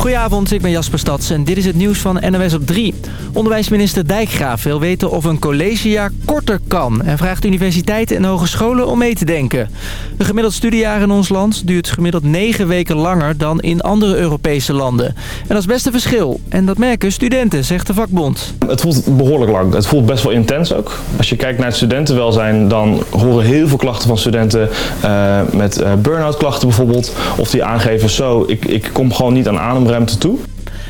Goedenavond, ik ben Jasper Stads en dit is het nieuws van NOS op 3. Onderwijsminister Dijkgraaf wil weten of een collegejaar korter kan... en vraagt universiteiten en hogescholen om mee te denken. Een gemiddeld studiejaar in ons land duurt gemiddeld 9 weken langer dan in andere Europese landen. En dat is best een verschil. En dat merken studenten, zegt de vakbond. Het voelt behoorlijk lang. Het voelt best wel intens ook. Als je kijkt naar het studentenwelzijn, dan horen heel veel klachten van studenten uh, met uh, burn-out klachten bijvoorbeeld. Of die aangeven zo, ik, ik kom gewoon niet aan ruimte toe.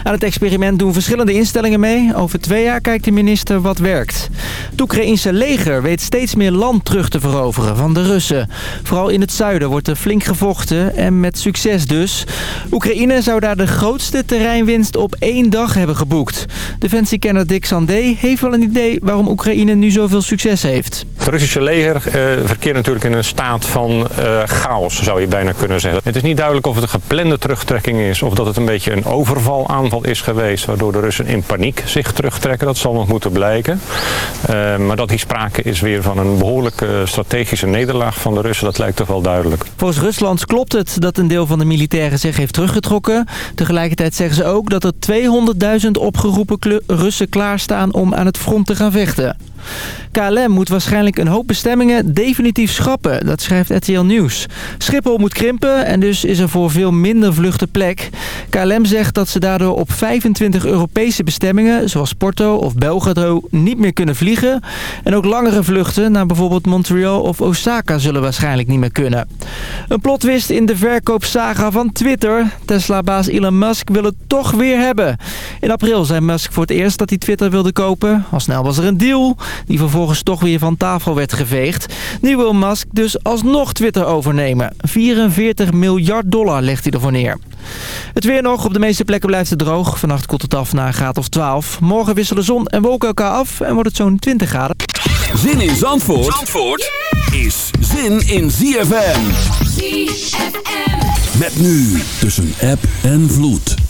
Aan het experiment doen verschillende instellingen mee. Over twee jaar kijkt de minister wat werkt. Het Oekraïnse leger weet steeds meer land terug te veroveren van de Russen. Vooral in het zuiden wordt er flink gevochten en met succes dus. Oekraïne zou daar de grootste terreinwinst op één dag hebben geboekt. Defensiekenner Dick Sandé heeft wel een idee waarom Oekraïne nu zoveel succes heeft. Het Russische leger uh, verkeert natuurlijk in een staat van uh, chaos, zou je bijna kunnen zeggen. Het is niet duidelijk of het een geplande terugtrekking is of dat het een beetje een overval aan is geweest... waardoor de Russen in paniek zich terugtrekken. Dat zal nog moeten blijken. Uh, maar dat die sprake is weer van een behoorlijke strategische nederlaag van de Russen... dat lijkt toch wel duidelijk. Volgens Rusland klopt het dat een deel van de militairen zich heeft teruggetrokken. Tegelijkertijd zeggen ze ook dat er 200.000 opgeroepen Russen klaarstaan om aan het front te gaan vechten. KLM moet waarschijnlijk een hoop bestemmingen definitief schrappen. Dat schrijft RTL Nieuws. Schiphol moet krimpen en dus is er voor veel minder vluchten plek. KLM zegt dat ze daardoor op 25 Europese bestemmingen... zoals Porto of Belgrado niet meer kunnen vliegen. En ook langere vluchten naar bijvoorbeeld Montreal of Osaka zullen waarschijnlijk niet meer kunnen. Een plotwist in de verkoopsaga van Twitter. Tesla-baas Elon Musk wil het toch weer hebben. In april zei Musk voor het eerst dat hij Twitter wilde kopen. Al snel was er een deal die vervolgens toch weer van tafel werd geveegd. Nu wil Musk dus alsnog Twitter overnemen. 44 miljard dollar legt hij ervoor neer. Het weer nog. Op de meeste plekken blijft het droog. Vannacht koelt het af naar een graad of 12. Morgen wisselen zon en wolken elkaar af en wordt het zo'n 20 graden. Zin in Zandvoort, Zandvoort is zin in ZFM. ZFM. Met nu tussen app en vloed.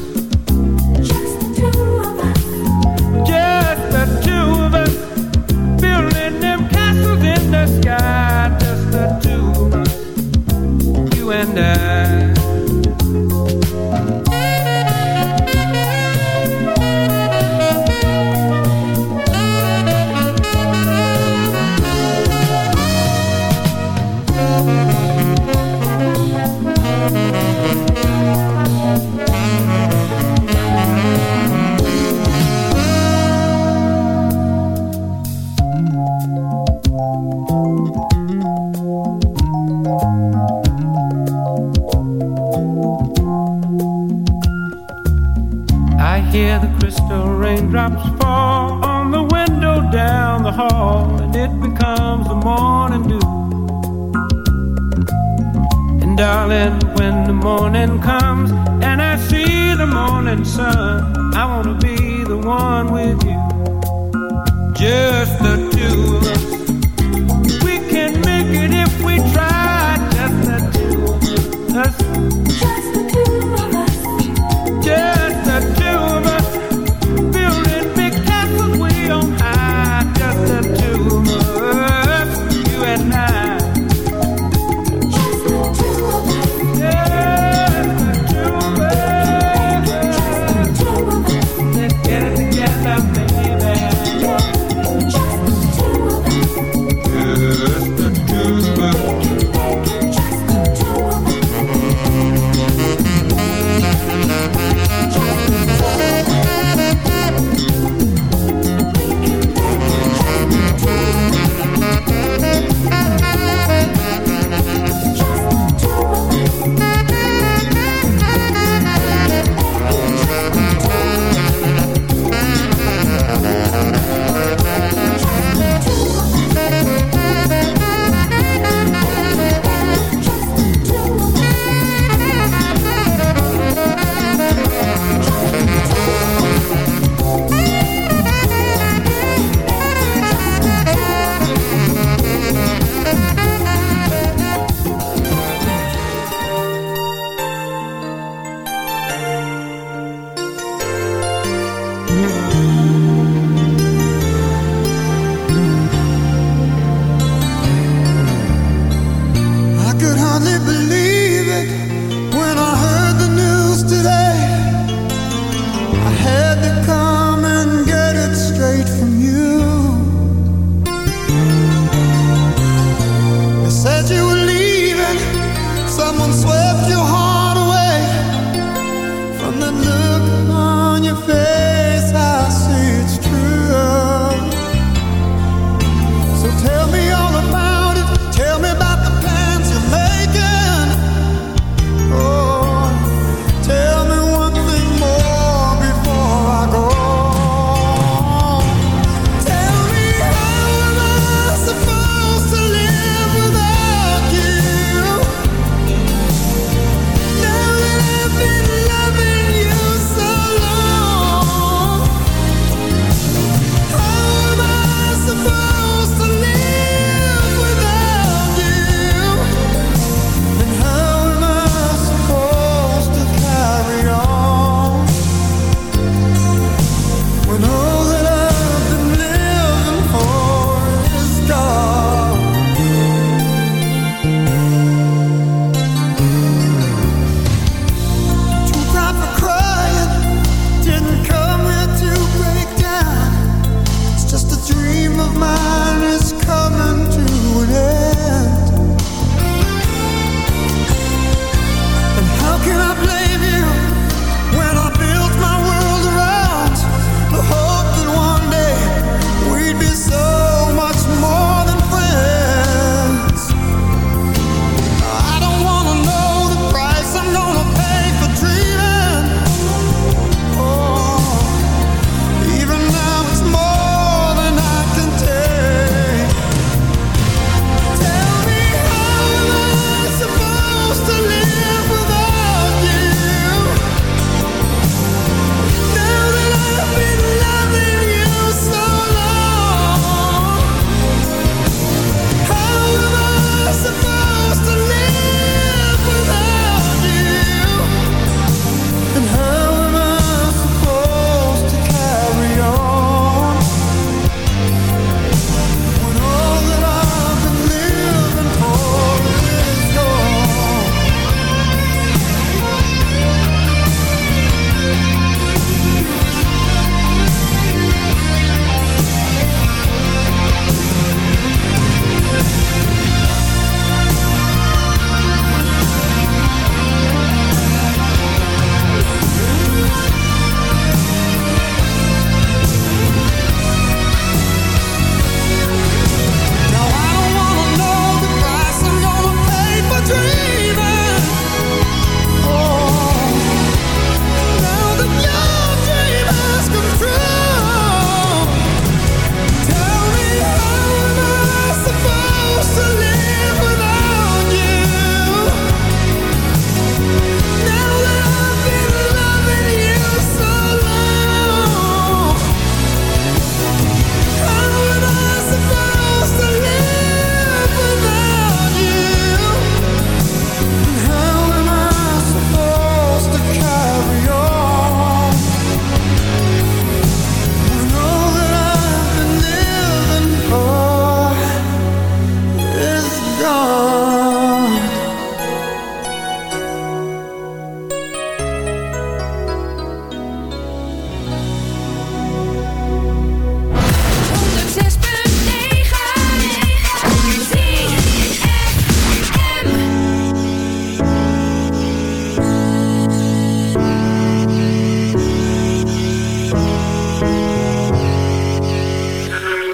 now And darling, when the morning comes and I see the morning sun, I wanna be the one with you. Just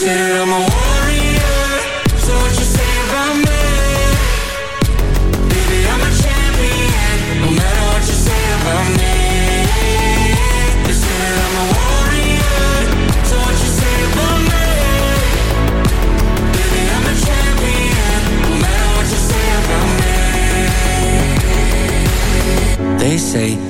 They say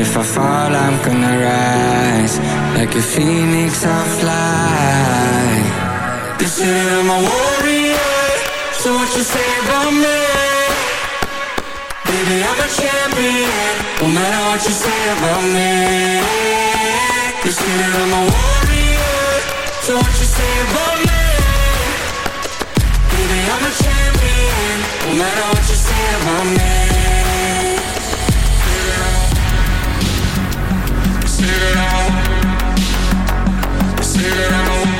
If I fall, I'm gonna rise. Like a phoenix, I'll fly. They say I'm a warrior, so what you say about me? Baby, I'm a champion, no matter what you say about me. They say I'm a warrior, so what you say about me? Baby, I'm a champion, no matter what you say about me. Say that I'm a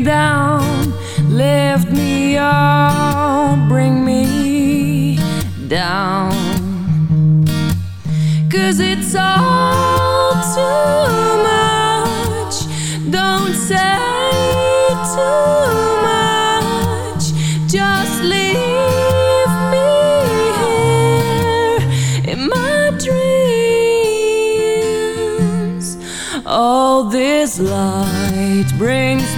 down, lift me up, bring me down. Cause it's all too much, don't say too much, just leave me here in my dreams. All this light brings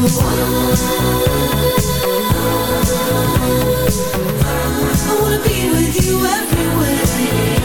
I wanna be with you everywhere.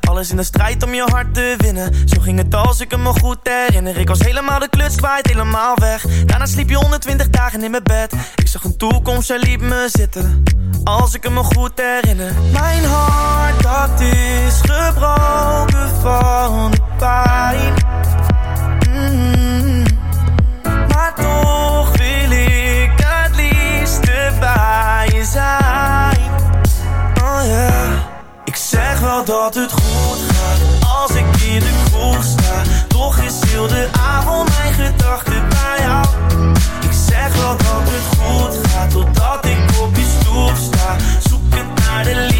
Alles in de strijd om je hart te winnen. Zo ging het als ik me goed herinner. Ik was helemaal de kluts kwijt, helemaal weg. Daarna sliep je 120 dagen in mijn bed. Ik zag een toekomst, jij liep me zitten. Als ik me goed herinner. Mijn hart, dat is gebroken van de pijn. Mm. Maar toch wil ik het liefste bij je zijn. Oh ja. Zeg wel dat het goed gaat als ik in de kroeg sta. Toch is heel de avond mijn gedachten bij jou. Ik zeg wel dat het goed gaat totdat ik op je stoep sta. Zoekend naar de liefde